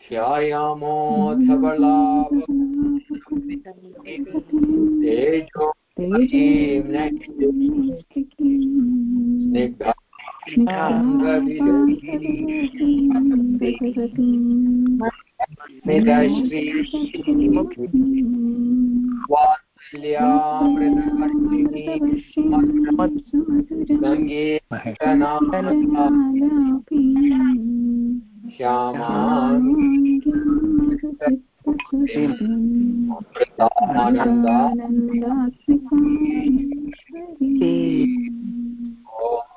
ध्यायामोऽथ बलाव तेजो वात्सल्यामृतवर्षिणी श्यामानन्दा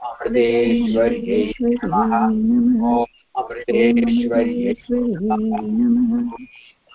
अमृतेश्वर्यै नमः ॐ अमृतेश्वर्यै नमः अमृतेश्वर्यै नमः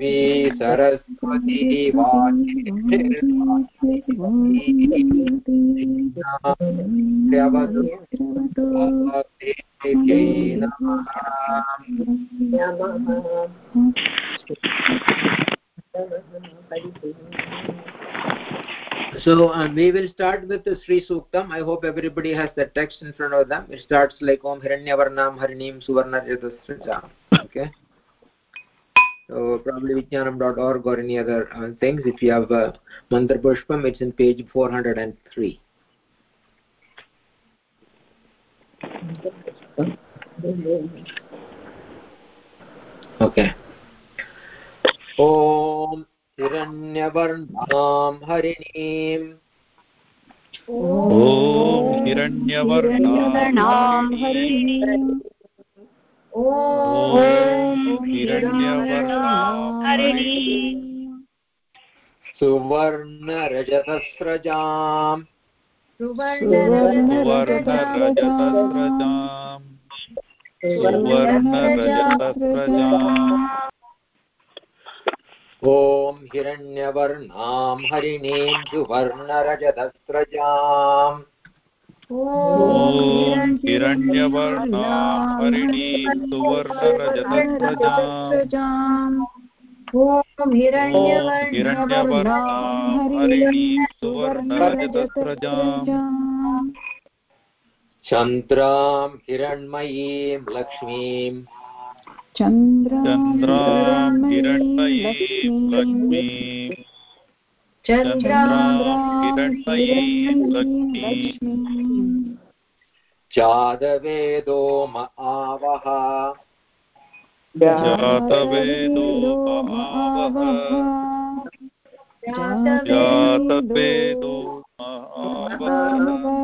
देवी Saraswati So um, we will start with the Sri Suktam. I hope everybody has the text in front of them. It starts like Om Hiranyavarnam Harinim Suvarna Jatasraja. Okay. So probably vijnanam.org or any other uh, things. If you have uh, Mantra Pushpam, it's in page 403. Okay. ॐ हिरण्यवर्णां हरिणीम् ॐ हिरण्यवर्णां हरिणीम् ॐ हिरण्यवर्णां हरिणीम् सुवर्णरजतस्रजाम्। सुवर्णरजतस्रजाम्। सुवर्णरजतस्रजाम्। ॐ हिरण्यवर्णां हरिणीं सुवर्णरजतस्रजाम्। ॐ हिरण्यवर्णां हरिणीं सुवर्णरजतस्रजाम्। ॐ ॐ हिरण्यवर्णां चन्द्रां हिरण्मयीं लक्ष्मीं। चन्द्रां हिरण्मयीं लक्ष्मीं। चन्द्रां हिरण्मयीं लक्ष्मीं। जातवेदो म आवह। जातवेदो महावः जातवेदो महावः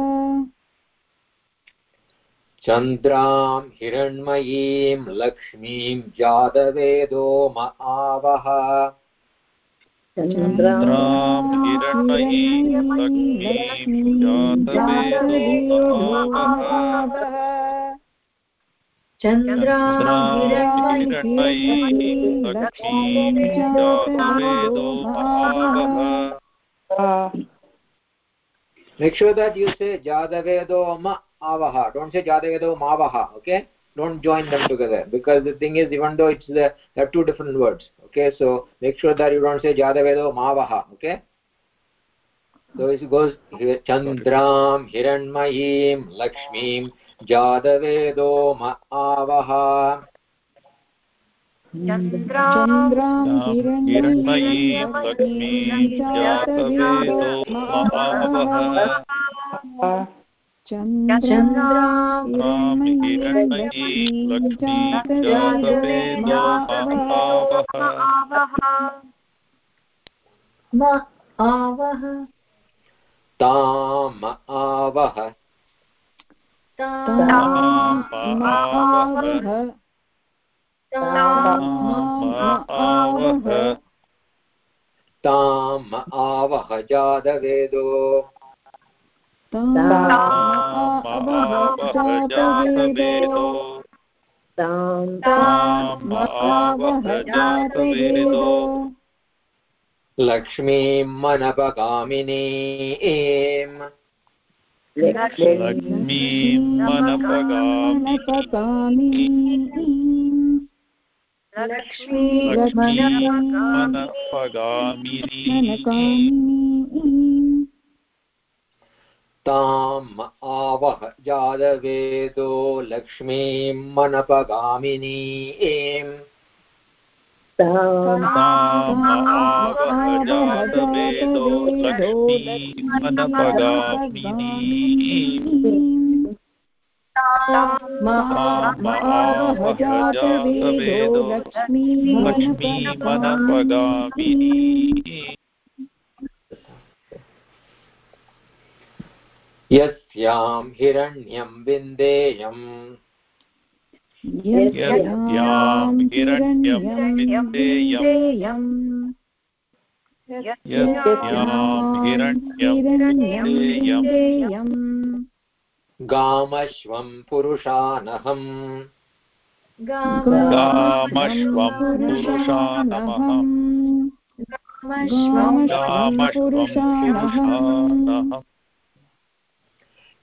चन्द्रां हिरण्मयीं लक्ष्मीं जातवेदो म आवह। चन्द्रां हिरण्मयीं लक्ष्मीं जातवेदो महावः चन्द्रां हिरण्मयीं लक्ष्मीं जातवेदो महावः Make sure that you say Jadavedo ma avaha. Don't say Jadavedo mavaha. Okay? Don't join them together because the thing is, even though it's the they are two different words. Okay? So make sure that you don't say Jadavedo mavaha. Okay? So it goes Chandram Hiranmayim Lakshmim Jadavedo ma avaha. हिरण्मयीं लक्ष्मीं जातवेदो महावः चन्द्रां हिरण्मयीं लक्ष्मीं जातवेदो महावः ताम आवह आवह आवह ताम आवह जादवेदो तामवहजातवेदो तामवहजातवेदो लक्ष्मीं मनपगामिनी M लक्ष्मीं मनपगामिनीं लक्ष्मीं मनपगामिनीं ताम् आवह जातवेदो लक्ष्मीं मनपगामिनी M. तामावहजातवेदो लक्ष्मीं मनपगामिनीं मावहजातवेदो लक्ष्मीं मनपगामिनीं यस्यां हिरण्यं विन्देयम्। यस्यां हिरण्यं विन्देयम्। यस्यां हिरण्यं विन्देयम्। गामश्वं पुरुषानहम्। गामश्वं पुरुषानहम्। गामश्वं पुरुषानहम्।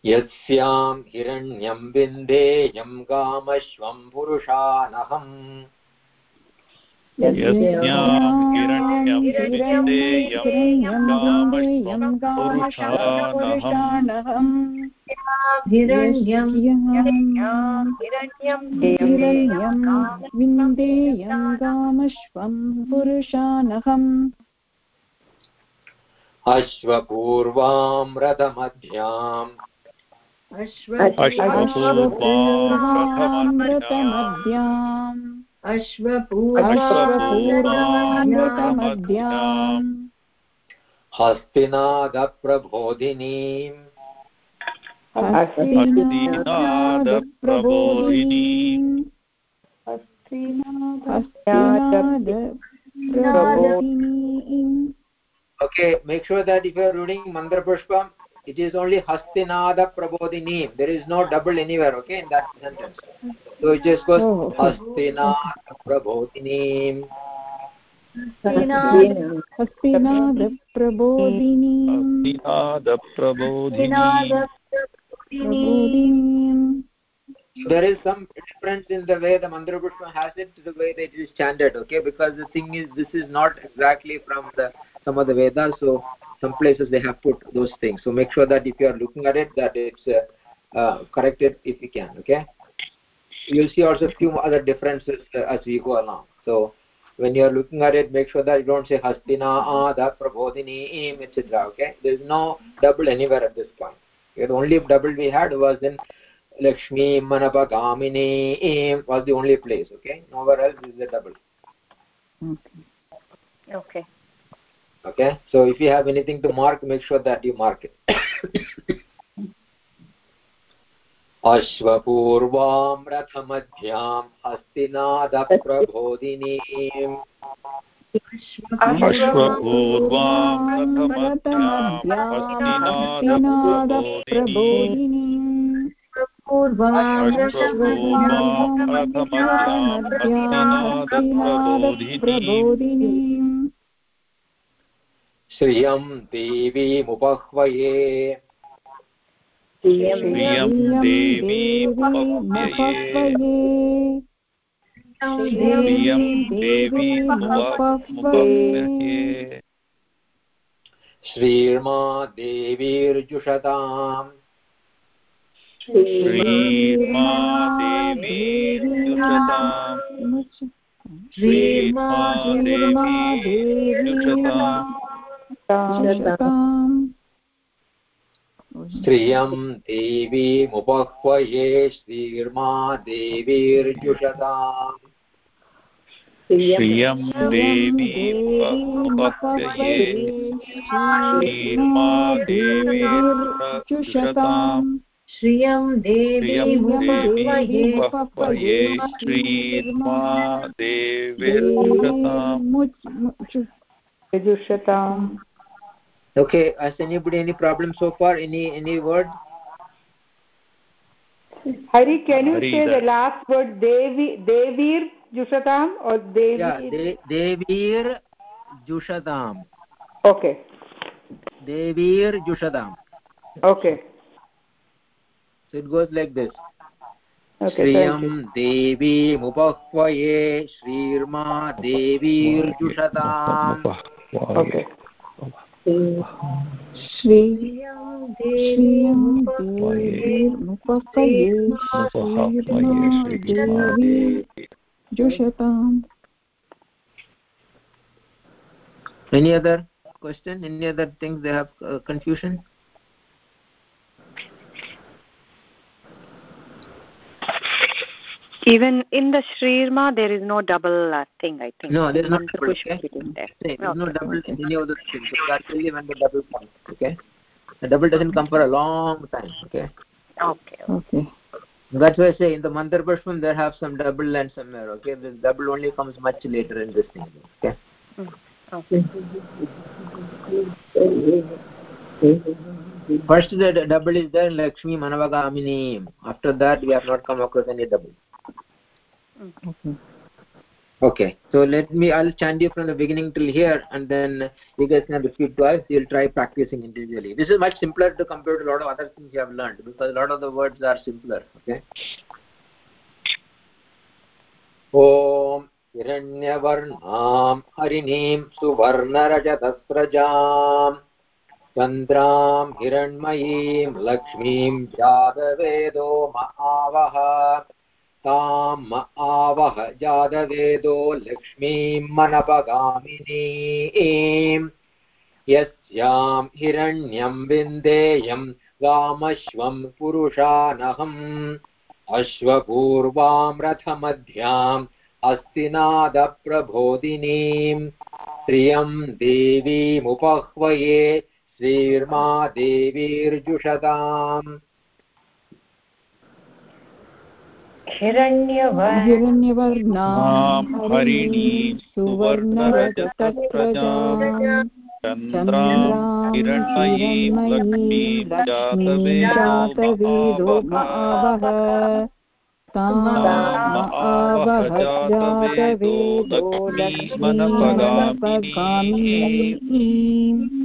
यस्यां हिरण्यं विन्देयं गामश्वं पुरुषानहम्। यस्यां हिरण्यं विन्देयं गामश्वं पुरुषानहम्। हिरण्यं हिरण्यं विन्देयं गामश्वं पुरुषानहम्। अश्वपूर्वां रथमध्याम् अश्वपूर्वामृतमद्याम् अश्वपूर्वामृतमद्याम् हस्तिनादप्रबोधिनीम् हस्तिनादप्रबोधिनीम् हस्तिनादप्रबोधिनीम् Okay, make sure that if you are reading Mandra Pushpam, it is only Hastinada Prabodhinim. There is no double anywhere, okay, in that sentence. So it just goes Oh, okay. Hastinada Prabodhinim. हस्तिनादप्रबोधिनीम् Prabodhini प्रबोधिनीम् There is some difference in the way the Mandra Pushpam has it to the way that it is chanted, okay, because the thing is, this is not exactly from the some of the Vedas, so some places they have put those things. So make sure that if you are looking at it, that it's uh, uh, corrected if you can, okay. You'll see also a few other differences uh, as we go along. So when you are looking at it, make sure that you don't say Hastina, Ada, Prabodhini, Im, etc. Okay, there is no double anywhere at this point. The only double we had was in Lakshmi, Manapa, Gamini, was the only place. Okay, nowhere else is the double. okay Okay, so if you have anything to mark, make sure that you mark it. अश्वपूर्वां रथमध्यां हस्तिनादप्रबोधिनीम् हस्तिनादप्रबोधिनीम् हस्तिनादप्रबोधिनीम् श्रियं देवीमुपह्वये श्रियं देवीमुपह्वये श्रीर्मा देवीर्जुषताम्। श्रीर्मा देवी जुषताम् श्रीर्मा देवी जुषताम् जुषताम् श्रियं देवीमुपह्वये श्रीर्मा देवीर्जुषताम् श्रियं देवी उपह्वये श्रीर्मा देवीर्जुषताम् श्रियं श्रियं देवीमुपह्वये देवीमुपह्वये श्रीर्मा देवीर्जुषताम् जुषताम् okay has anybody any problem so far any any word Hari, can you Hari, say the last word Devi Devir Jushatam or Devi? yeah de devir jushadam Okay. devir jushadam Okay. so it goes like this. श्रियं देवीमुपह्वये श्रीर्मा देवीर्जुषताम् Okay. श्रियं श्रियं देवीमुपह्वये देवी जुषताम् any other question any other things they have uh, confusion Even in the Shrirma, there is no double uh, thing, I think. no there is no Mantra double should okay? be in there. there is no double in any of the things so that's only when the double comes okay the double doesn't come for a long time okay Okay. okay that's why i say in the mantra pushpam there have some double and some error okay the double only comes much later in this thing okay Okay. first the d- double is there lakshmi manavagamini after that we have not come across any double okay okay so let me i'll chant you from the beginning till here and then you guys can repeat twice you'll try practicing individually this is much simpler to compare to a lot of other things you have learned because a lot of the words are simpler okay ॐ हिरण्यवर्णां हरिणीं सुवर्णरजतस्रजाम् चन्द्रां हिरण्मयीं लक्ष्मीं जातवेदो म आवह तां म आवह जातवेदो लक्ष्मीं मनपगामिनीं यस्यां हिरण्यं विन्देयं गामश्वं पुरुषानहम्। अश्वपूर्वां रथमध्याम् अस्तिनादप्रबोधिनीं श्रियं देवीमुपह्वये श्रीर्मा देवीर्जुषताम् हिरण्यवर्णां हरिणीं सुवर्णरजतप्रजाम् चन्द्रां हिरण्मयीं लक्ष्मीं जातवेदो लक्ष्मीमनपगामिनीम् यस्यां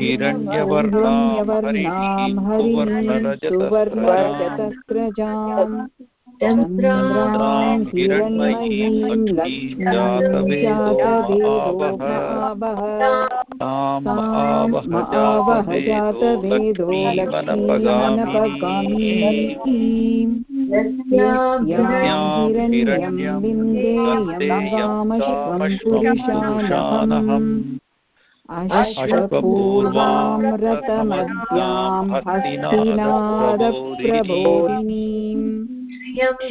हिरण्यवर्णां हरिणीं सुवर्णरजतस्रजाम् चन्द्रां हिरण्मयीं लक्ष्मीं ताम् आवह जातवेदो लक्ष्मीमनपगामिनीम् हिरण्यं विन्देयं कामश्वं पुरुषानहम् अश्वपूर्वां रतमद्यां हस्तिनादप्रबोधिनीम्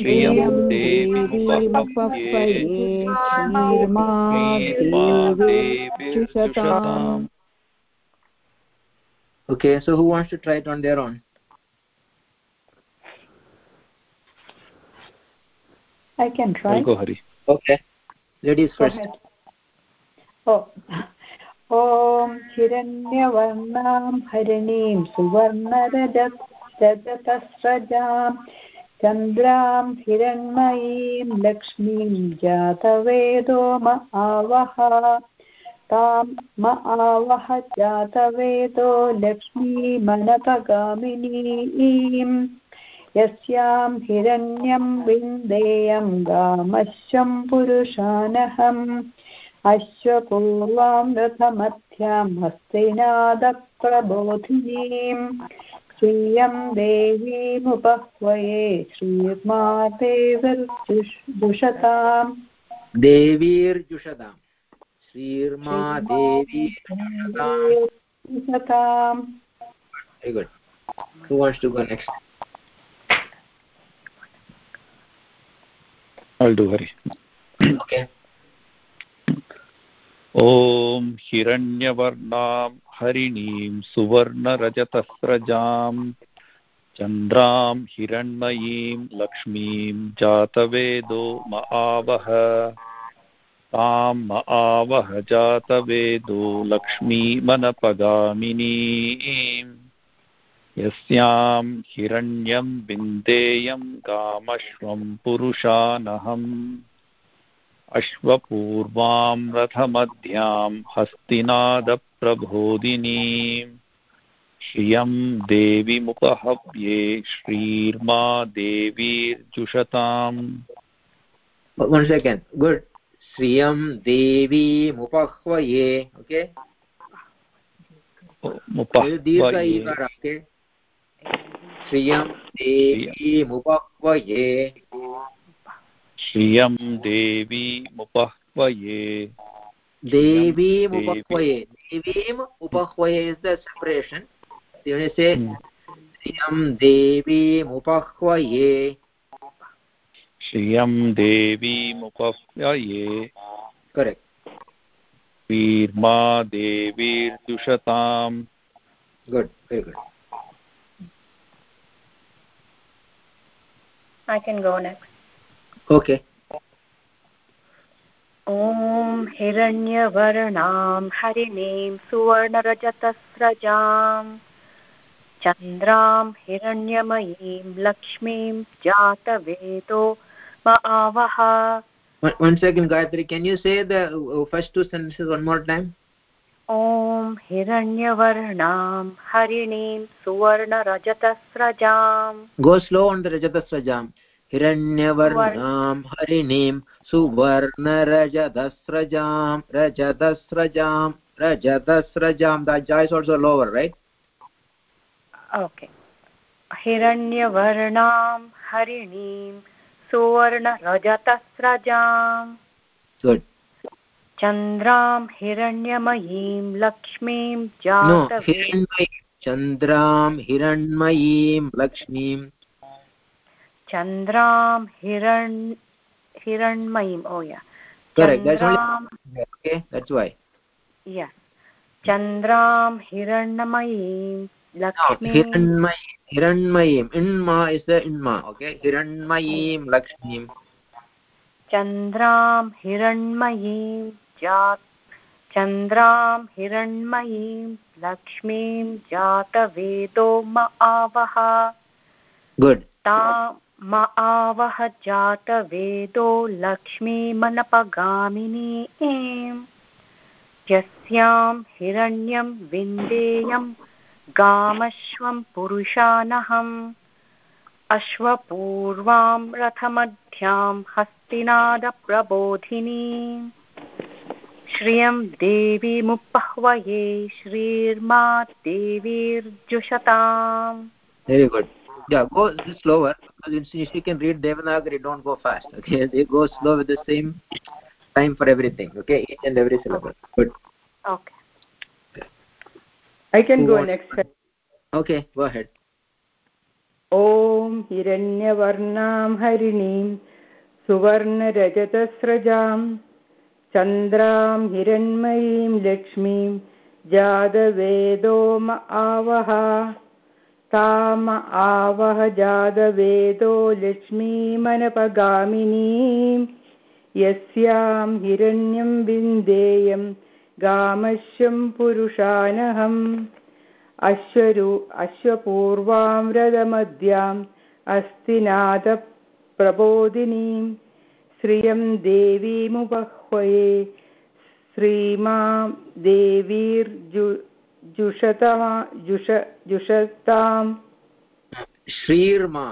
श्रियं देवीमुपह्वये श्रीर्मा देवीर्जुषताम् okay so who wants to try it on their own I can try. I'll go Hari okay ladies Go first ahead. Oh. ॐ हिरण्यवर्णां हरिणीं सुवर्णरजतस्रजां, चन्द्रां हिरण्मयीं, लक्ष्मीं जातवेदो म आवह तां म आवह जातवेदो लक्ष्मीमनपगामिनीम् यस्यां हिरण्यं विन्देयं गामश्वं पुरुषानहम् अश्वपूर्वां रथमथ्यां हस्तिनादप्रबोधिनीम् श्रियं देवीमुपह्वये श्रीर्मा देवीर्जुषताम्। श्रीर्मा देवीर्जुषताम् I'll do Hari. okay. ॐ हिरण्यवर्णां हरिणीं सुवर्णरजतस्रजां चन्द्रां हिरण्मयीं लक्ष्मीं जातवेदो म आवह तां म आवह जातवेदो लक्ष्मीमनपगामिनीम्। यस्यां हिरण्यं विन्देयं कामश्वं पुरुषानहम्। अश्वपूर्वां रथमध्यां हस्तिनादप्रबोधिनीम् श्रियं देवीमुपहव्ये श्रीर्मा देवीर्जुषताम् one second. Good. sriyam devi mupahvaye okay? dirgha श्रियं देवी मुपह्वये devi Devi. mupahvaye devim upahvaye is the separation so when you say Hmm. sriyam devi mupahvaye श्रियं देवी मुपह्वये correct श्रीर्मा देवीर्जुषताम् good very good I can go next. Okay ॐ हिरण्यवर्णां हरिणीं सुवर्णरजतस्रजां चन्द्रां हिरण्यमयीं लक्ष्मीं जातवेदो म आवह one, second gayatri can you say the uh, first two sentences one more time ॐ हिरण्यवर्णां हरिणीं सुवर्णरजतस्रजां go slow on the rajatasrajam हिरण्यवर्णां हरिणीं सुवर्णरजतस्रजां रजतस्रजां रजतस्रजां the ja is also lower right? Okay हिरण्यवर्णां हरिणीं सुवर्णरजतस्रजां। Good. चन्द्रां हिरण्यमयीं लक्ष्मीं no जातवे। हिरण्मयी चन्द्रां हिरण्मयीं लक्ष्मीं चन्द्रां हिरण् हिरण्मयीम् ओ या। Correct that's only चन्द्रां okay that's why. या चन्द्रां हिरण्मयीं no लक्ष्मीं Hiranmayi हिरण्मयीम् inma is the inma okay? हिरण्मयीं लक्ष्मीं चन्द्रां हिरण्मयीं जा चन्द्रां हिरण्मयीं लक्ष्मीं जातवेदो म आवह good. म आवह जातवेदो लक्ष्मीमनपगामिनीम् यस्यां हिरण्यं विन्देयं गामश्वं पुरुषानहम्। अश्वपूर्वां रथमध्यां हस्तिनादप्रबोधिनीम् श्रियं देवीमुपह्वये श्रीर्मा देवीर्जुषताम्। Very good. Yeah go slower because if you can read devanagari don't go fast okay they go slow with the same time for everything okay each and every syllable okay. good okay I can Who go wants- next. okay go ahead ॐ हिरण्यवर्णां हरिणीं सुवर्णरजतस्रजां चन्द्रां हिरण्मयीं लक्ष्मीं जातवेदो म आवह ताम आवह जातवेदो लक्ष्मीमनपगामिनीं। यस्यां हिरण्यं विन्देयं गामश्यं पुरुषानहम्। अश्वरू अश्वपूर्वां रथमध्याम् अस्तिनाथप्रबोधिनीं। श्रियं देवीमुपह्वये। श्रीमां देवीर्जु जुषतमा जुष जुषतां श्रीर्मा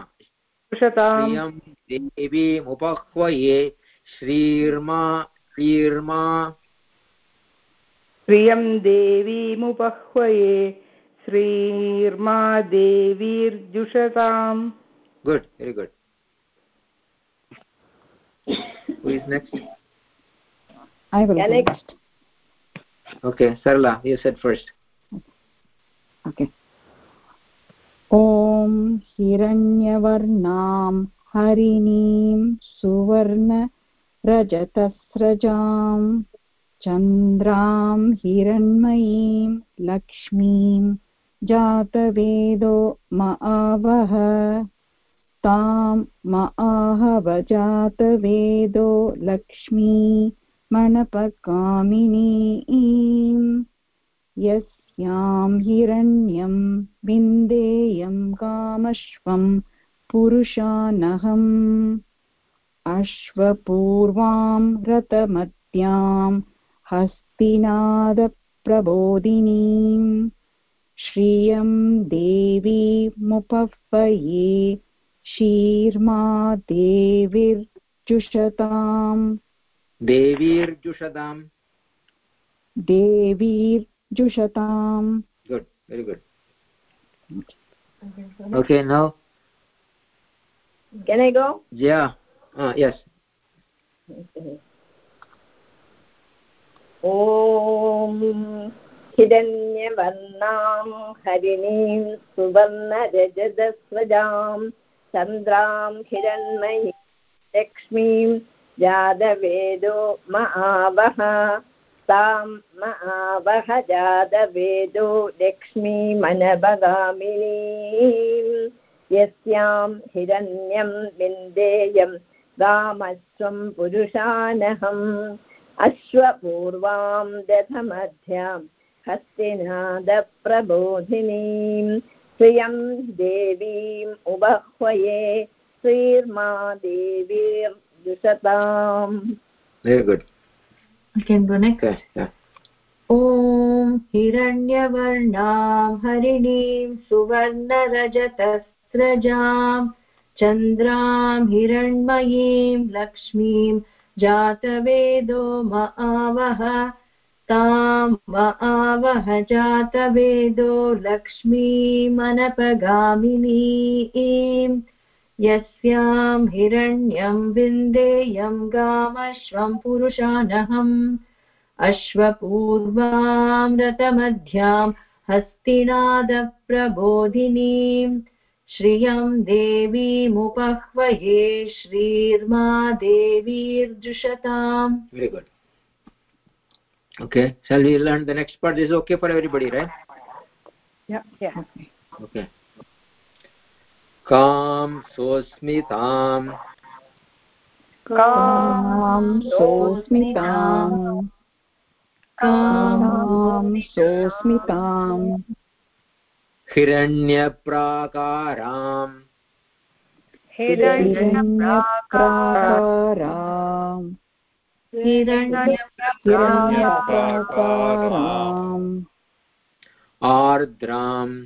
जुषतां देवीमुपह्वये श्रीर्मा श्रीर्मा श्रियं देवीमुपह्वये श्रीर्मा देवीर्जुषताम् good very good who is next I will Alex. next. okay sarla you said first Okay. ॐ हिरण्यवर्णां हरिणीं सुवर्णरजतस्रजाम् चन्द्रां हिरण्मयीं लक्ष्मीं जातवेदो महावह तां महाहवजातवेदो लक्ष्मी मणपकामिनीम् यस्यां हिरण्यं विन्देयं कामश्वं पुरुषानहम् अश्वपूर्वां रतमत्यां हस्तिनादप्रबोधिनीम् श्रियं देवीमुपह्वये शीर्मा देवीर्जुषताम् देवीर्जुषताम् देवीर्जुषताम् good very good okay now can i go yeah uh, yes ॐ हिरण्यवर्णां हरिणीं सुवर्णरजतस्वजां चन्द्रां हिरण्मयी लक्ष्मीं जातवेदो महावह तां महावह जातवेदो लक्ष्मीमनभगामिनीं यस्यां हिरण्यं विन्देयं गामस्त्वं पुरुषानहम्। अश्वपूर्वां दधमध्यां हस्तिनादप्रबोधिनीं। श्रियं देवीम् उबह्वये श्रीर्मा देवीर्जुषताम् good. ॐ हिरण्यवर्णां हरिणीं सुवर्णरजतस्रजां चन्द्रां हिरण्मयीं लक्ष्मीं जातवेदो महावह तां महावह जातवेदो लक्ष्मीमनपगामिनीम् यस्यां हिरण्यं विन्देयं गामश्वं पुरुषानहम् अश्वपूर्वां रतमध्यां हस्तिनादप्रबोधिनीम् श्रियं देवीमुपह्वये श्रीर्मा देवीर्जुषताम् very good okay shall we learn the next part is okay for everybody right okay काम सोऽस्मिताम्। कां सोऽस्मिताम्। कां सोऽस्मिताम्। हिरण्यप्राकाराम्। हिरण्यप्राकाराम्। हिरण्यप्राकाराम्। आर्द्राम्।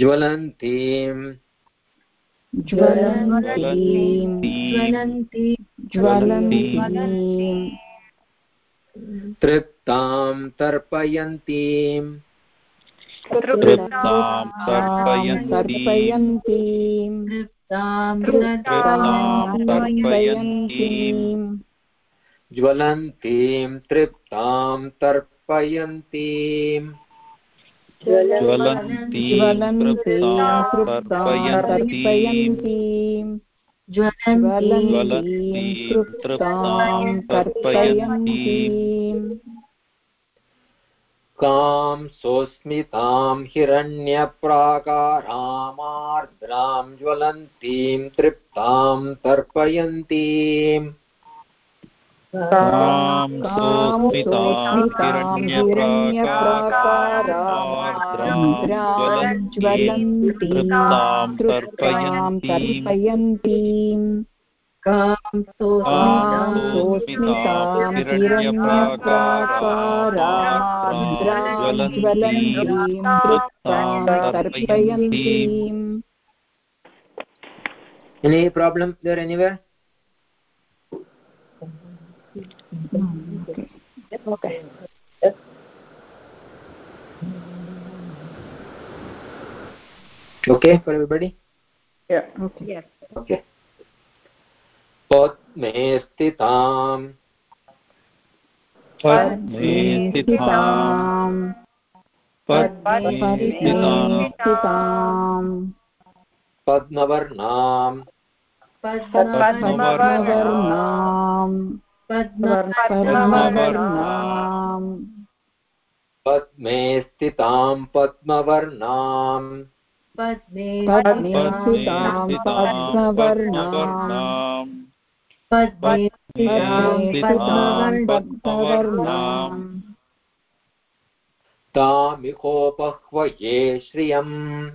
ज्वलन्तीम् ज्वलन्तीम् ज्वलन्ति ज्वलन्तीम् तृप्तां तर्पयन्तीम् तृप्तां तर्पयन्तीम् तृप्तां तर्पयन्तीम् ज्वलन्तीं तृप्तां तर्पयन्तीम् ज्वलन्तीं ज्वलन्तीं तृप्तां तर्पयन्तीम् कां सोऽस्मितां हिरण्यप्राकारामार्द्रां ज्वलन्तीं तृप्तां तर्पयन्तीम्। कां सोऽस्मितां हिरण्यप्राकारामार्द्रां ज्वलन्तीं तृप्तां तर्पयन्तीम् कां कां सोऽस्मितां हिरण्यप्राकारामार्द्रां ज्वलन्तीं तृप्तां तर्पयन्तीम् any problem there anywhere? Okay. Okay for everybody? Yeah. okay. Yes. Okay. पद्मे स्थिताम् पद्मे स्थिताम् पद्मे स्थिताम् स्थिताम् पद्मवर्णाम् पद्मवर्णाम् पद्मवर्णाम् पद्मे स्थिताम् पद्मवर्णाम्। पद्मे पद्मवर्णाम्। पद्मे तामिहोपह्वये श्रियम्।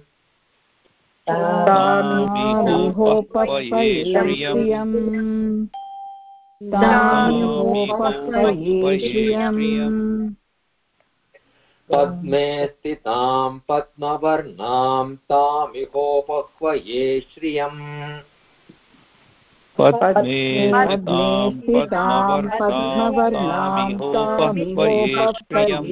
तामिहोपह्वये श्रियम्। पद्मे स्थिताम् पद्मवर्णाम् तामिहोपह्वये श्रियम् पद्मे पद्मे स्थिताम् स्थिताम् पद्मवर्णाम् पद्मवर्णाम् तामिहोपह्वये श्रियम्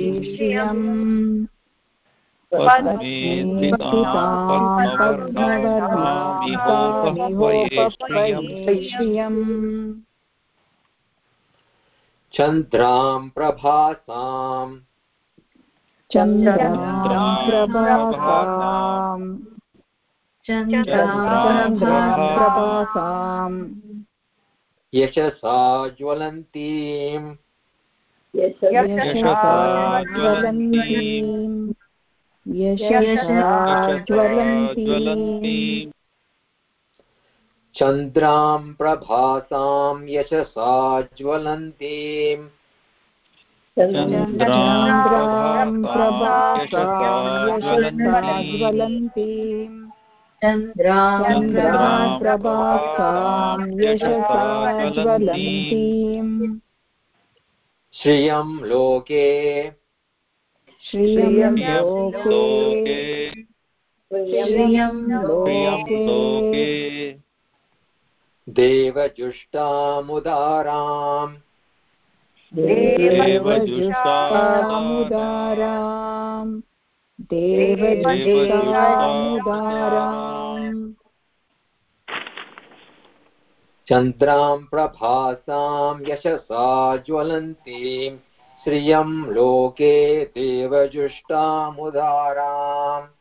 पद्मे स्थिताम् पद्मवर्णाम् तामिहोपह्वये श्रियम् चन्द्राम् प्रभासाम् चन्द्राम् प्रभासाम् यशसा ज्वलन्तीम्। यशसा ज्वलन्तीम्। चन्द्राम् प्रभासाम् यशसा ज्वलन्तीम् यशसा ज्वलन्तीम् श्रियम् लोके। श्रियं लोके। श्रियं लोके। लोके। देवजुष्टामुदाराम्। देवजुष्टामुदाराम्। देवजुष्टामुदाराम्। देवजुष्टामुदाराम् चन्द्राम् यशसा ज्वलन्तीं। श्रियं लोके देवजुष्टामुदाराम्।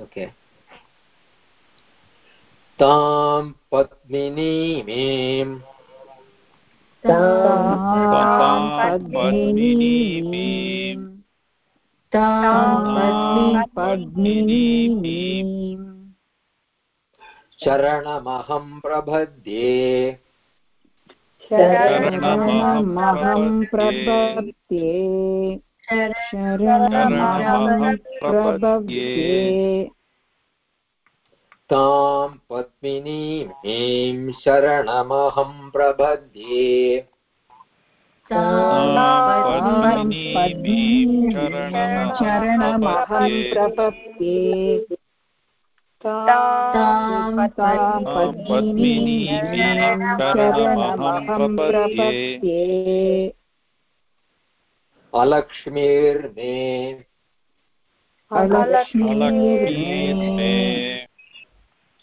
Okay. ताम् पद्मिनीमीम् ताम् पद्मिनीमीम् चरणमहं प्रपद्ये शरणमहं प्रपद्ये शरणमहं प्रपद्ये तां पद्मिनीमीं शरणमहं प्रपद्ये शरणमहं प्रपद्ये। तां पद्मिनीमीं शरणमहं प्रपद्ये। अलक्ष्मीर्मे अलक्ष्मीर्मे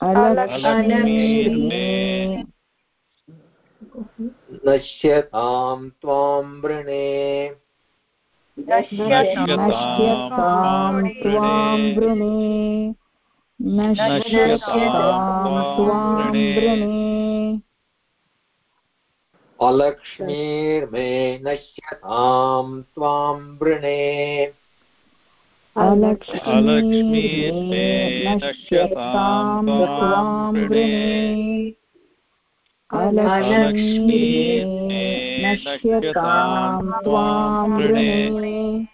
अलक्ष्मीर्मे नश्यतां त्वां वृणे। नश्यतां त्वां वृणे। नश्यतां त्वां वृणे। अलक्ष्मीर्मे नश्यतां त्वां वृणे। अलक्ष्मीर्मे नश्यतां त्वां वृणे। अलक्ष्मीर्मे नश्यतां त्वां वृणे।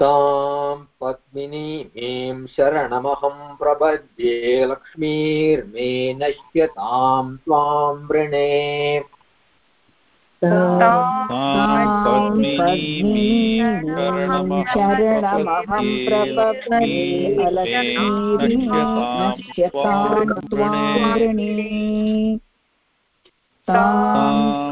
तां पद्मिनीमीं शरणमहं प्रपद्ये लक्ष्मीर्मे नश्यतां त्वां वृणे। शरणमहं प्रपद्ये अलक्ष्मीर्मे नश्यतां त्वां वृणे। तां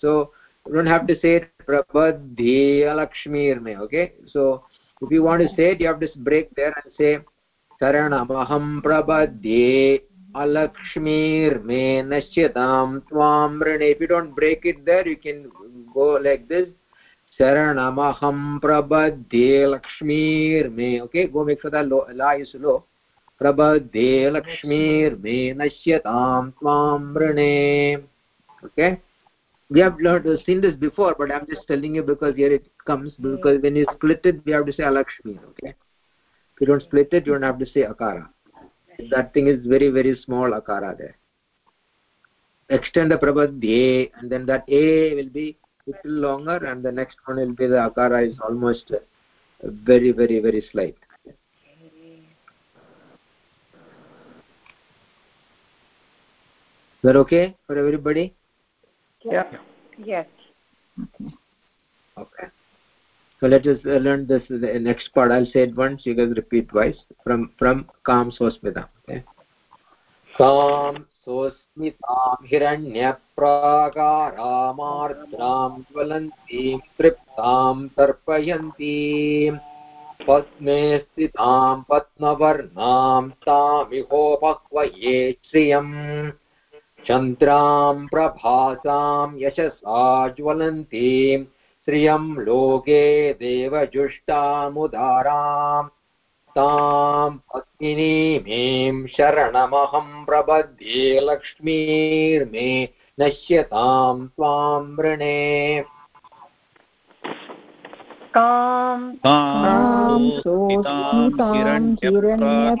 so you don't have to say it prabhadhye alakshmir me. Okay, so if you want to say it, you have to break there and say sharanamaham prabhadhye alakshmirme nashyatam tvam vrine if you don't break it there you can go like this sharanamaham prabadhe lakshmirme okay go make sure that low, la is low prabadhe lakshmirme nashyatam tvam vrine okay we have learned uh, seen this before but i'm just telling you because here it comes hmm. because when you split it we have to say alakshmi okay? If you don't split it you don't have to say akara. That thing is very very small akara there. Extend the prabhadhye and then that a will be little longer and the next one will be the akara is almost uh, very very very slight. Is that okay for everybody yeah yes okay so let us uh, learn this the next part i'll say it once you guys repeat twice from from kam sosmita okay काम सोऽस्मितां हिरण्यप्राकारामार्द्रां ज्वलन्तीं तृप्तां तर्पयन्तीं पद्मे स्थितां पद्मवर्णां तामिहोपह्वये श्रियम् चन्द्रां प्रभासां यशसा ज्वलन्तीं श्रियं लोके देवजुष्टामुदाराम् तां पत्मिनीमीं शरणमहं प्रबध्ये लक्ष्मीर्मे नश्यतां त्वां वृणे कां सोऽस्मितां ज्वलन्तीं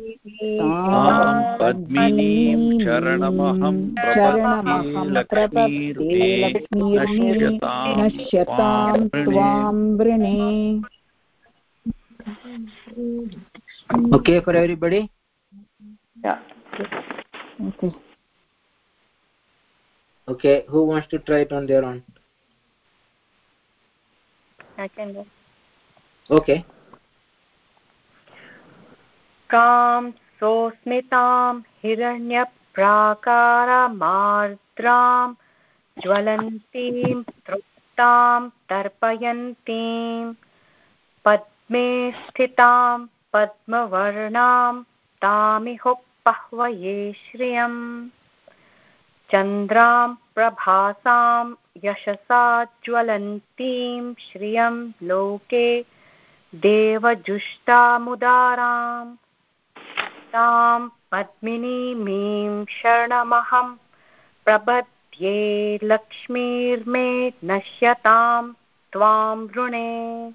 पद्मिनीं शरणमहं प्रपद्ये लक्ष्मीर्मे नश्यतां त्वां वृणे okay for everybody yeah okay okay who wants to try it on their own I can go. okay कां सोऽस्मितां हिरण्यप्राकारामार्द्रां ज्वलन्तीं तृप्तां तर्पयन्तीं पद्मे स्थितां पद्मवर्णां तामिहोपह्वये श्रियम्। चन्द्रां प्रभासां यशसा ज्वलन्तीं श्रियं लोके देवजुष्टामुदाराम्। तां पद्मिनीमीं शरणमहं प्रपद्ये लक्ष्मीर्मे नश्यतां त्वां वृणे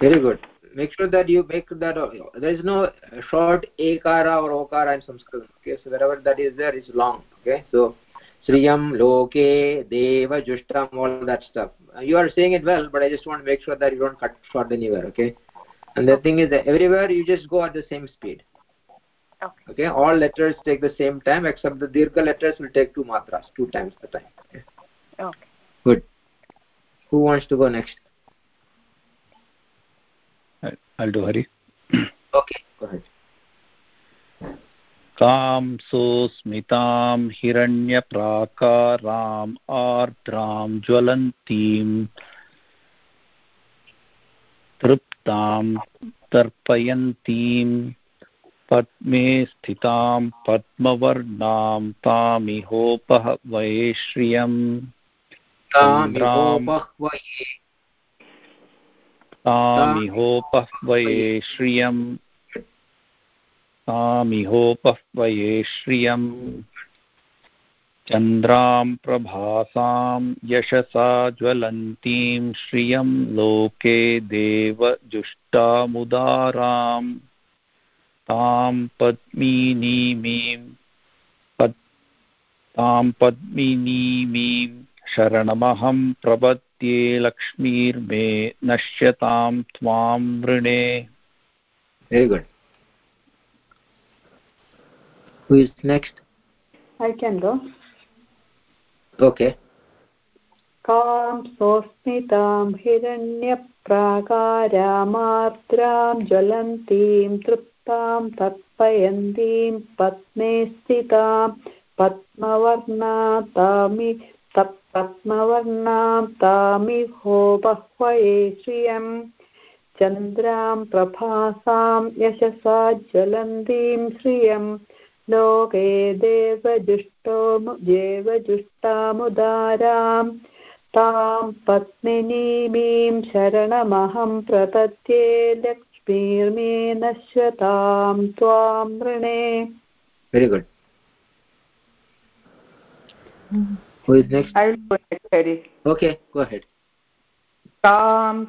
very good make sure that you make that uh, there is no short ekara or okara in sanskrit okay so wherever that is there is long okay so sriyam loke deva jushtam all that stuff you are saying it well but i just want to make sure that you don't cut short anywhere okay and the thing is that everywhere you just go at the same speed okay okay all letters take the same time except the dirgha letters will take two matras two times the time okay, okay good who wants to go next I'll do Hari. okay go ahead कां सोऽस्मितां हिरण्यप्राकाराम् आर्द्रां ज्वलन्तीं तृप्तां तर्पयन्तीं पद्मे स्थितां पद्मवर्णां तामिहोपहवये श्रियम्। तामिहोपह्वये श्रियम्। तामिहोपह्वये श्रियम्। चन्द्रां प्रभासां यशसा ज्वलन्तीं श्रियं। लोके देवजुष्टामुदाराम्। तां पद्मिनीमीं पद् तां पद्मिनीमीं शरणमहं प्रपद्ये लक्ष्मीर्मे नश्यतां त्वां वृणे। Very good. Who is next? I can go. okay. कां सोऽस्मितां हिरण्यप्राकारामार्द्रां ज्वलन्तीं तृप्तां तर्पयन्तीं पद्मे स्थितां पद्मवर्णा तामि तत् पद्मवर्णां तामिहोपह्वये श्रियम्। चन्द्रां प्रभासां यशसा ज्वलन्तीं श्रियम्। लोके देवजुष्टो देवजुष्टामुदाराम्। तां पद्मिनीमीं शरणमहं प्रपद्ये लक्ष्मीर्मे नश्यतां त्वां वृणे very good. Who is next? I go next, Hari. okay go ahead. तां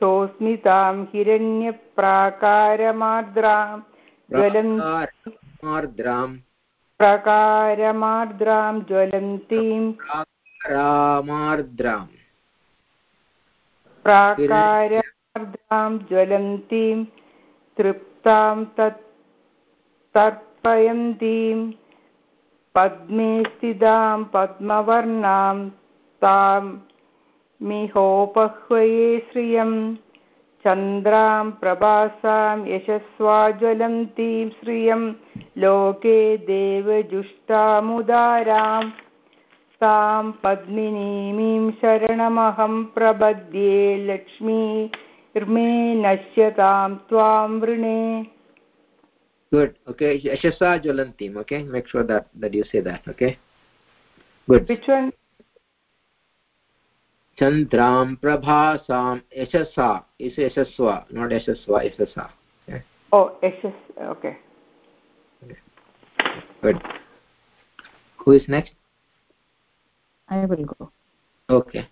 सोऽस्मितां हिरण्यप्राकारमार्द्रां ज्वलन् आर्द्रां प्रकारमार्द्रां ज्वलन्तीं रामार्द्रां प्राकारार्द्रां ज्वलन्तीं, तृप्तां तत् तर्पयन्तीं पद्मे स्थितां पद्मवर्णां, तां मिहोपह्वये श्रियम् चन्द्रां प्रभासां यशस्वा ज्वलन्तीं श्रियं, लोके देवजुष्टामुदाराम् तां पद्मिनीमीं शरणमहं प्रपद्ये लक्ष्मीर्मे नश्यतां त्वां वृणे good okay yashasa jwalantim okay make sure that that you say that okay good Which one? chandram prabhasam yashasa is yashaswa not yashaswa yashasa okay Oh, SS. Okay. good who is next I will go. okay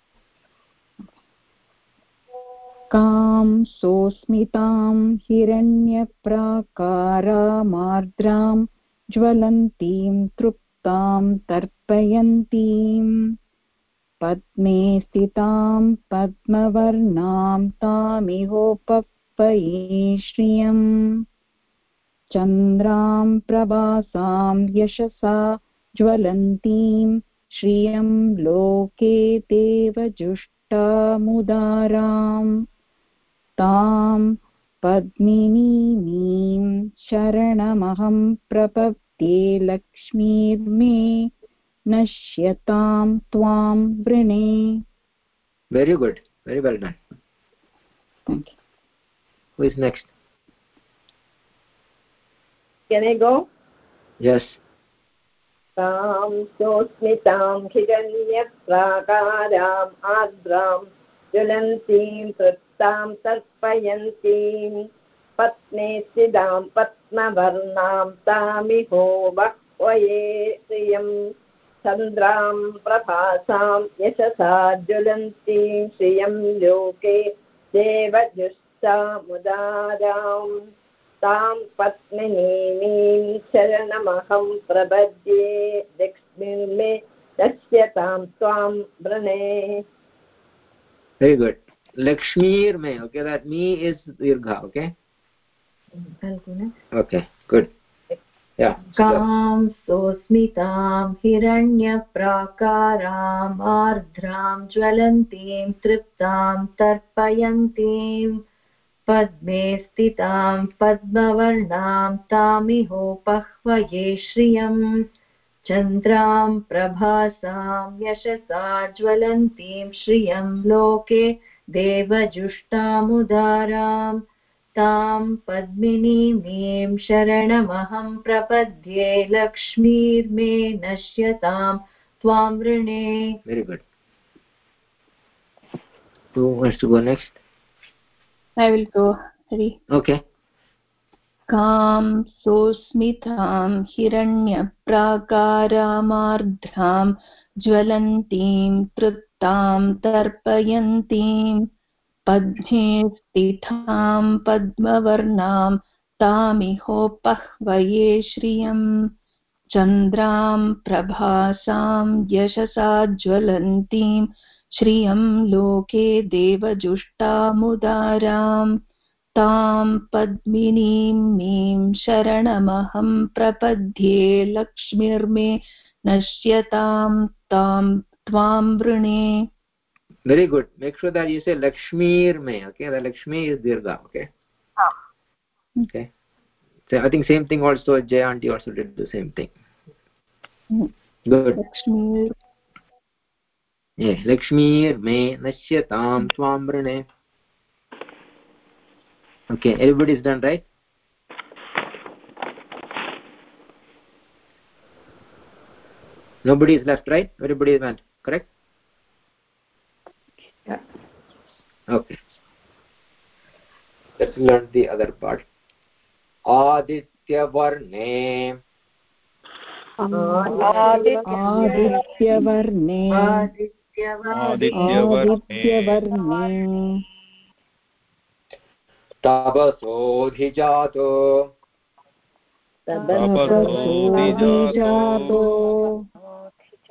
कां सोऽस्मितां हिरण्यप्राकारामार्द्रां ज्वलन्तीं तृप्तां तर्पयन्तीं। पद्मे स्थितां पद्मवर्णां तामिहोपप्पये श्रियम् चन्द्रां प्रभासां यशसा ज्वलन्तीं श्रियं लोके देवजुष्टामुदाराम्। तां पद्मिनीमीं शरणमहं प्रपद्ये लक्ष्मीर्मे नश्यतां त्वां वृणे। Very good. Very well done. Thank you. who is next? Can I go? yes. तां सोऽस्मितां हिरण्यप्राकाराम् आर्द्रां ज्वलन्तीं तृप्तां तर्पयन्तीं। पत्ने स्थितां पद्मवर्णां तामिहो बह्वये श्रियं। चन्द्रां प्रभासां यशसा ज्वलन्तीं। श्रियं लोके देवजुष्टामुदाराम् तां पत्मिनीमीं शरणमहं प्रपद्ये। लक्ष्मीर्मे दस्यतां त्वां वृणे। Very good. Lakshmir me okay? That me is dirgha okay? Okay good. कां सोऽस्मितां हिरण्यप्राकाराम् आर्द्रां ज्वलन्तीं तृप्तां तर्पयन्तीं पद्मे स्थितां पद्मवर्णां तामिहोपह्वये श्रियम् चन्द्रां प्रभासां यशसा ज्वलन्तीं श्रियं लोके देवजुष्टामुदाराम् तां पद्मिनीमीं शरणमहं प्रपद्ये लक्ष्मीर्मे नश्यतां त्वां वृणे very good who wants to go next I will go. Hari. okay कां सोऽस्मितां हिरण्यप्राकारामार्द्रां ज्वलन्तीं तृप्तां तर्पयन्तीं पद्मे स्थितां पद्मवर्णां तामिहोपह्वये श्रियम् चन्द्रां प्रभासां यशसा ज्वलन्तीं श्रियं लोके देवजुष्टामुदाराम् तां पद्मिनीं मीं शरणमहं प्रपद्ये लक्ष्मीर्मे नश्यतां तां त्वां वृणे very good make sure that you say lakshmir me okay the lakshmi is dirgha okay okay so i think same thing also jayanti also did the same thing good Lakshmi yeah lakshmir me nashyatam tvam vrane okay everybody is done right nobody is left right everybody went Correct? Yeah. okay. Let's learn the other part. आदित्यवर्णे आदित्यवर्णे आदित्यवर्णे तपसोऽधिजातो तपसोऽधिजातो तपसोऽधिजातो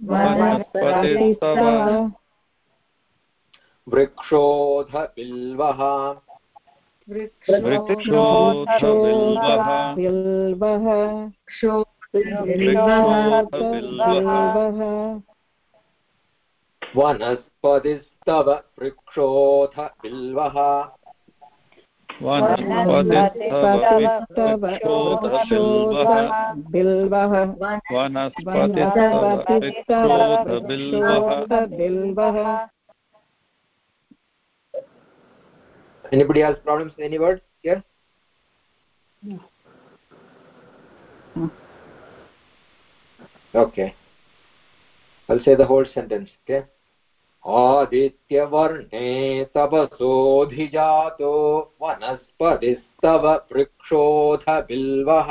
वनस्पतिस्तव वृक्षोऽध बिल्वः वृक्षोऽथ बिल्वः बिल्वः वनस्पतिस्तव वृक्षोऽथ बिल्वः वनस्पतिस्तव वृक्षोऽथ बिल्वः बिल्वः वनस्पतिस्तव वृक्षोऽथ बिल्वः बिल्वः anybody else problems with any word here okay i'll say the whole sentence okay आदित्यवर्णे तपसोऽधिजातो वनस्पतिस्तव वृक्षोऽथ बिल्वः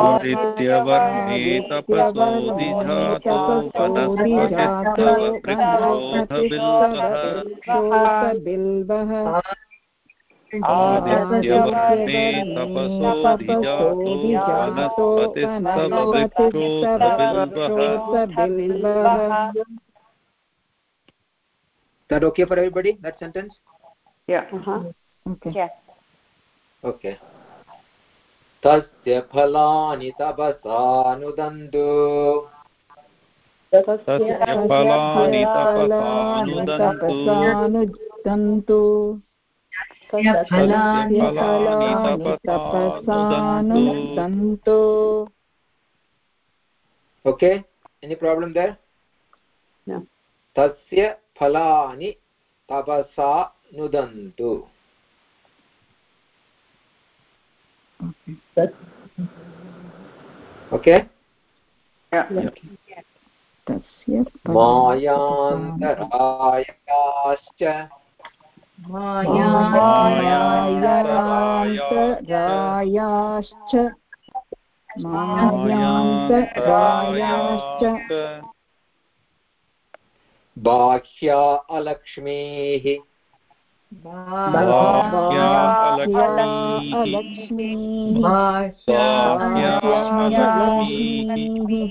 आदित्यवर्णे तपसोऽधिजातो वनस्पतिस्तव वृक्षोऽथ बिल्वः that okay for everybody that sentence Yeah. Uh-huh. Okay. Yes. okay तस्य फलानि तपसानुदन्तु तस्य फलानि तपसानुदन्तु फलानि तपसानुदन्तु okay? Any problem there? तस्य फलानि तपसा नुदन्तु। Okay? तस्य मायान्तरायाश्च बाह्या अलक्ष्मीः। बाह्या अलक्ष्मीः।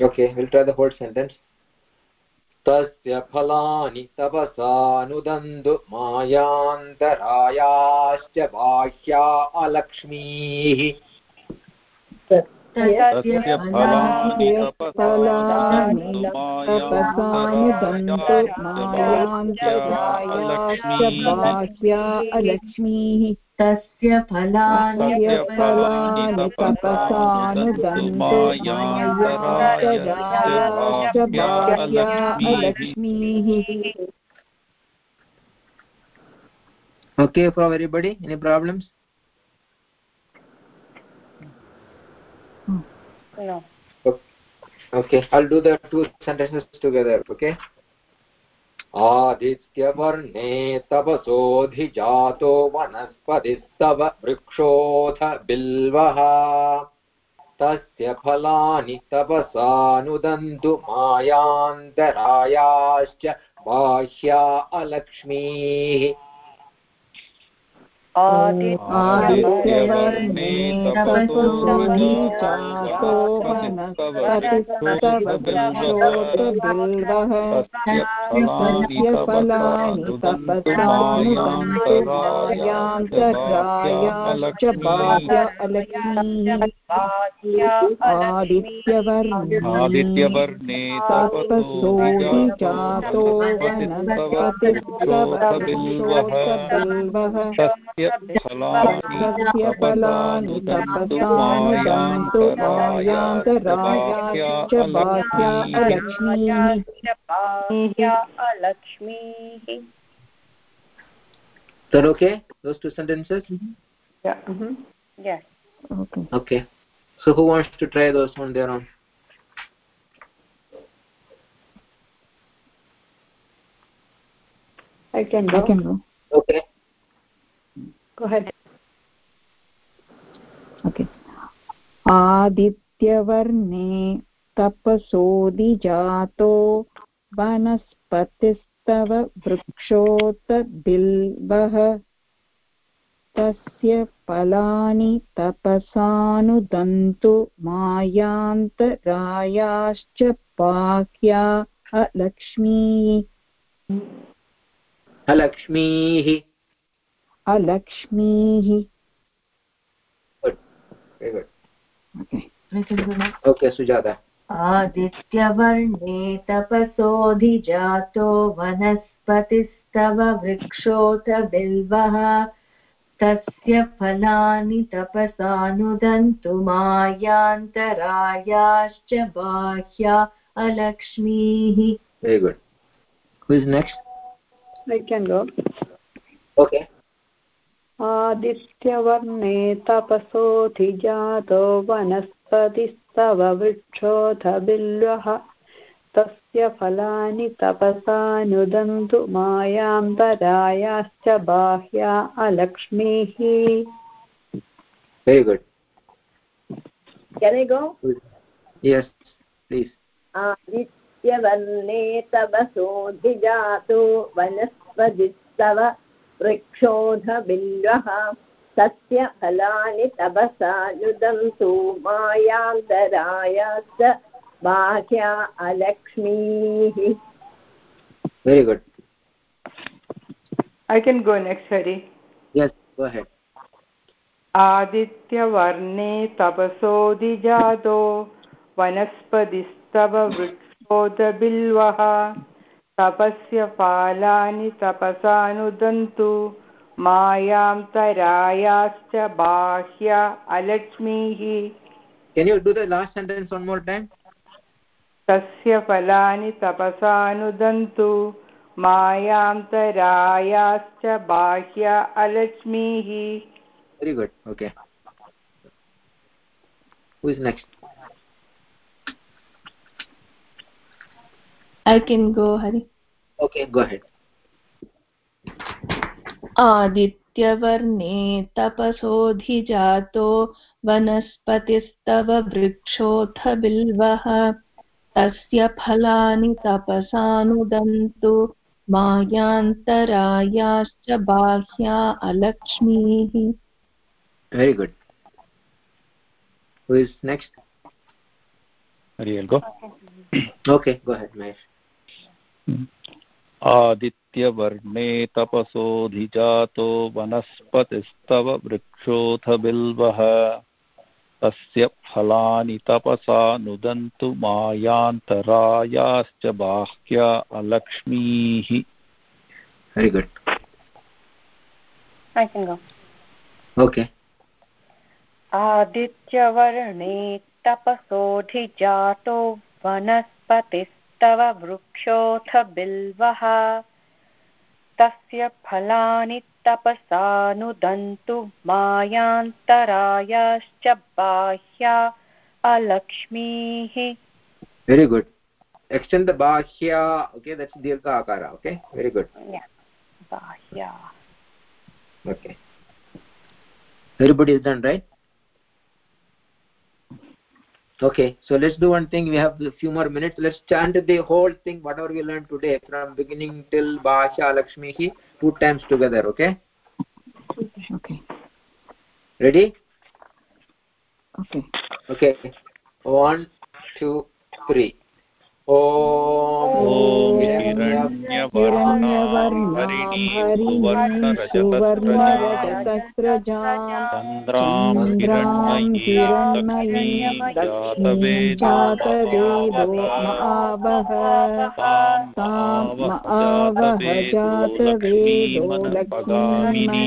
okay we'll try the whole sentence. तस्य फलानि तपसानुदन्तु मायान्तरायाश्च बाह्या अलक्ष्मीः। तस्य फलानि तपसानुदन्तु मायान्तरायाश्च बाह्या अलक्ष्मीः। तस्य फलानि तस्य फलानि तपसानुदन्तु मायान्तरायाश्च बाह्या अलक्ष्मीः okay for everybody any problems No. okay i'll do the two sentences together okay आदित्यवर्णे तपसोऽधिजातो वनस्पतिस्तव वृक्षोऽथ बिल्वः। तस्य फलानि तपसानुदन्तु मायान्तरायाश्च बाह्या अलक्ष्मीः। आदित्यवर्णे तपसोऽधि आदित्यवर्णे आदित्यवर्णे तपसोऽधि चातो वनस्पतिस्तवृक्षोतबिल्वः तस्य फलानि तस्य फलानि तपसानुदन्तु मायान्तरायाश्च बाह्या अलक्ष्मीः अलक्ष्मीः is that okay those two sentences Yeah. mhm. Yes. Okay. okay so who wants to try those on their own I can I go. can go. okay Go ahead. Okay. आदित्यवर्णे तपसोदिजातो वनस्पतिस्तव वृक्षोत बिल्वः तस्य फलानि तपसानुदन्तु मायान्तरायाश्च बाह्या अलक्ष्मीः। अलक्ष्मीः। अलक्ष्मीः। Okay. okay sujata आदित्यवर्णे तपसोऽधिजातो वनस्पतिस्तव वृक्षोऽथ बिल्वः तस्य फलानि तपसानुदन्तु मायान्तरायाश्च बाह्या अलक्ष्मीः। Very good. Who is next? I can go. okay. आदित्यवर्णे तपसोऽधिजातो वनस्पतिस्तव वृक्षोऽथ बिल्वः तस्य फलानि तपसानुदन्तु मायान्तरायाश्च बाह्या अलक्ष्मीः very good Can I go? Yes, please. आदित्यवर्णे तवसोऽधिजातो वनस्पतिस्तव वृक्षोधबिल्वः तस्य फलानि तपसा नुदन्तु मायान्तरायाश्च बाह्या अलक्ष्मीः Very good. I can go next, Hari. Yes, go ahead. आदित्यवर्णे तपसोऽधिजातो वनस्पतिस्तव वृक्षोदबिल्वः तपस्य फालानि तपसानुदन्तु मायां तरायाश्च बाह्य अलक्ष्मीः Can you do the last sentence one more time? तस्य फलानि तपसानुदन्तु मायान्तरायाश्च बाह्य अलक्ष्मीः Very good. Okay. Who is next? I can go, Hari. Okay, go ahead. आदित्यवर्णे तपसोऽधिजातो वनस्पतिस्तव वृक्षोऽथ बिल्वः तस्य फलानि तपसानुदन्तु मायान्तरायाश्च बाह्या अलक्ष्मीः Very good. Who is next? Hari, I'll go. Okay, go ahead, Mahesh. आदित्यवर्णे तपसोऽधिजातो वनस्पतिस्तव वृक्षोऽथ बिल्वः तस्य फलानि तपसा नुदन्तु मायान्तरायाश्च बाह्या अलक्ष्मीः Very good. I can go. Okay. आदित्यवर्णे तपसोऽधिजातो तव वृक्षोऽथ बिल्वः। तस्य फलानि तपसानुदन्तु मायान्तरायाश्च बाह्या अलक्ष्मीः। वेरि गुड् एक्स्टेण्ड् बाह्या ओके दट्स् दीर्घ आकार okay very good बाह्या। Okay very good is done right Okay, so let's do one thing. We have a few more minutes. Let's chant the whole thing, whatever we learned today, from beginning till Bhasha Lakshmihi, two times together, okay? Okay. Ready? Okay. Okay. One, two, three. ॐ हिरण्यवर्णां हरिणीं सुवर्णरजतस्रजां चन्द्रां हिरण्मयीं लक्ष्मीं जातवेदो मावह आवह जातवेदो लक्ष्मीर्मनपगामिनी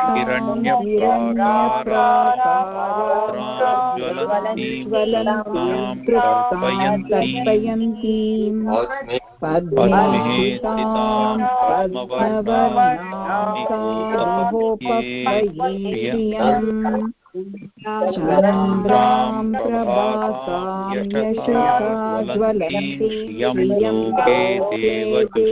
तां पद्मे स्थितां पद्मवर्णां चन्द्रां प्रभासां श्रियं लोके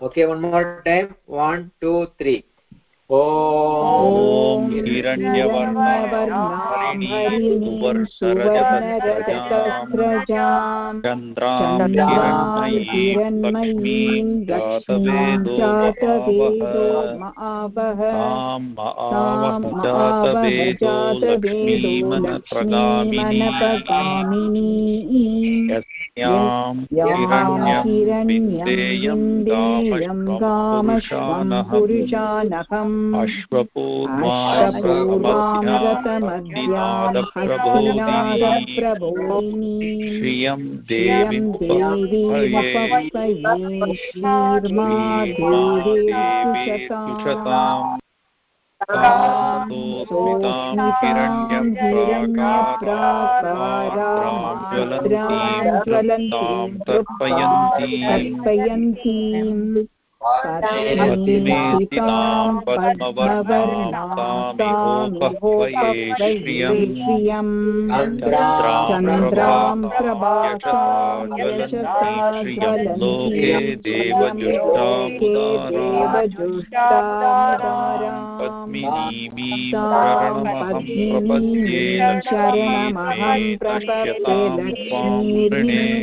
Okay, one more time. One, two, three. ॐ ॐ हिरण्यवर्णां हरिणीं सुवर्णरजतस्रजाम् चन्द्रां हिरण्मयीं लक्ष्मीं जातवेदो मावह तां जातवेदो लक्ष्मीमनप्रगामिनी लक्ष्मीमनपगामिनीम् यस्यां हिरण्यं विन्देयं गामश्वं पुरुषानहम् अश्वपूर्वां अश्वपूर्वामृतमद्यां हस्तिनादप्रबोधिनीम् श्रियं श्रियं देवीमुपह्वये श्रीर्मा देवीर्दुषताम् सोऽस्मितां हिरण्यप्राकारां ज्वलन्तीं तर्पयन्तीं पद्मेस्थितां पद्मवर्णां श्रियम् चन्द्रां प्रभासां यशसा ज्वलन्तीं लोके शरणमहं प्रपद्ये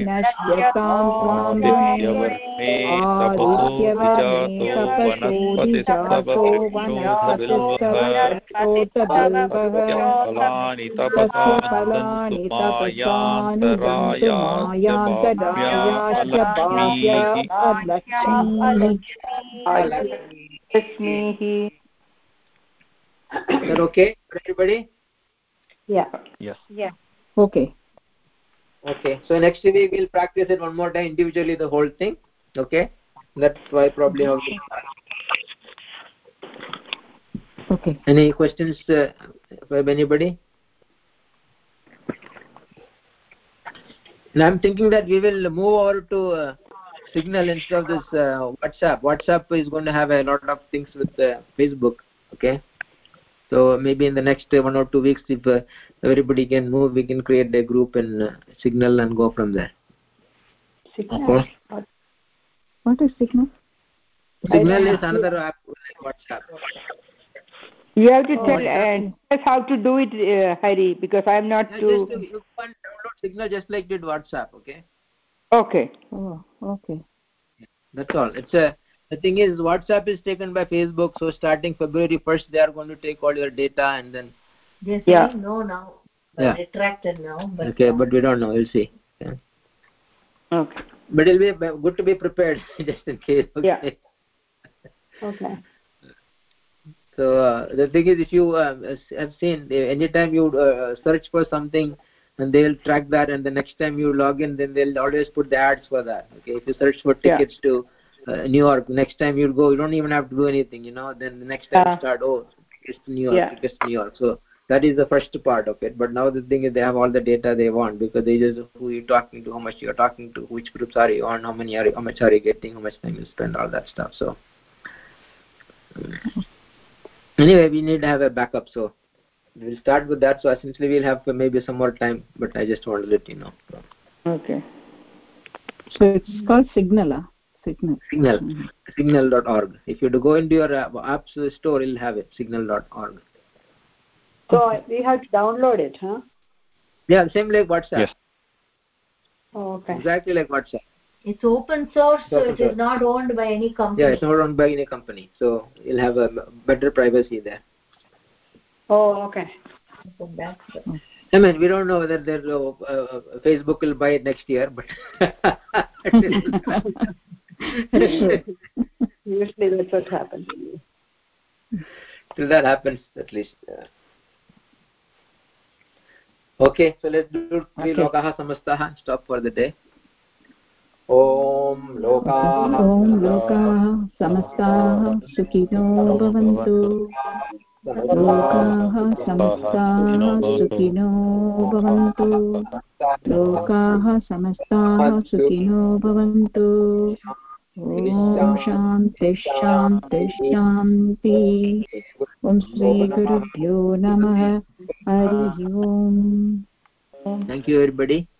नश्यतां आदित्यवर्णे वनस्पतिस्तवोतबिल्वः तस्य फलानि अलक्ष्मीः that okay for everybody? yeah Yes. yeah Okay. Okay. So next week we'll practice it one more time individually the whole thing. Okay. That's why probably how to Okay. Any questions uh, from anybody? And I'm thinking that we will move over to uh, Signal instead of this uh, WhatsApp. WhatsApp is going to have a lot of things with uh, Facebook. Okay. So maybe in the next one or two weeks, if uh, everybody can move, we can create a group and uh, Signal and go from there. Okay. What is signal? Signal is another app like WhatsApp. you have to Oh, tell and us how to do it uh, hari because i am not Yeah, too just, you can download Signal just like did WhatsApp. Okay. okay Oh, okay. That's all. It's a the thing is WhatsApp is taken by Facebook, so starting February first they are going to take all your data and then They're Yeah. saying no now. Yeah. Retracted now. But okay, but we don't know. We'll see. Yeah. okay But it'll be good to be prepared just in case. Okay? Yeah. okay So uh, the thing is, if you uh, have seen uh, anytime you uh, search for something and they'll track that, and the next time you log in, then they'll always put the ads for that. Okay, if you search for Yeah. tickets to uh, New York, next time you go, you don't even have to do anything. You know, then the next time Yeah. you start, oh, it's New York, Yeah. it's New York. So that is the first part of it. But now the thing is, they have all the data they want because they just who you're talking to, how much you're talking to, which groups are you on, how many are you, how much are you getting, how much time you spend, all that stuff. So anyway we need to have a backup so we'll start with that so essentially we'll have maybe some more time but i just want to let you know okay So it's called signal. Huh? Signal. signal Mhm. signal.org if you go into your uh, apps store you'll have it signal.org So we have to download it, huh? yeah same like whatsapp Yes. Oh, okay. exactly like whatsapp it's open source, so Open it is source. not owned by any company. yeah it's not owned by any company so you'll have a better privacy there Oh, okay. So that's I mean, we don't know whether there's uh, uh, Facebook will buy it next year, but Usually that's what happens. till that happens, at least. Uh, okay, so let's do three Okay. lokaha samastaha. Stop for the day. ॐ लोकाः ॐ लोकाः समस्ताः सुखिनो भवन्तु लोकाः समस्ताः सुखिनो भवन्तु लोकाः समस्ताः सुखिनो भवन्तु ॐ शान्ति शान्ति शान्ति। ॐ श्रीगुरुभ्यो नमः। हरिः ओम्। Thank you everybody.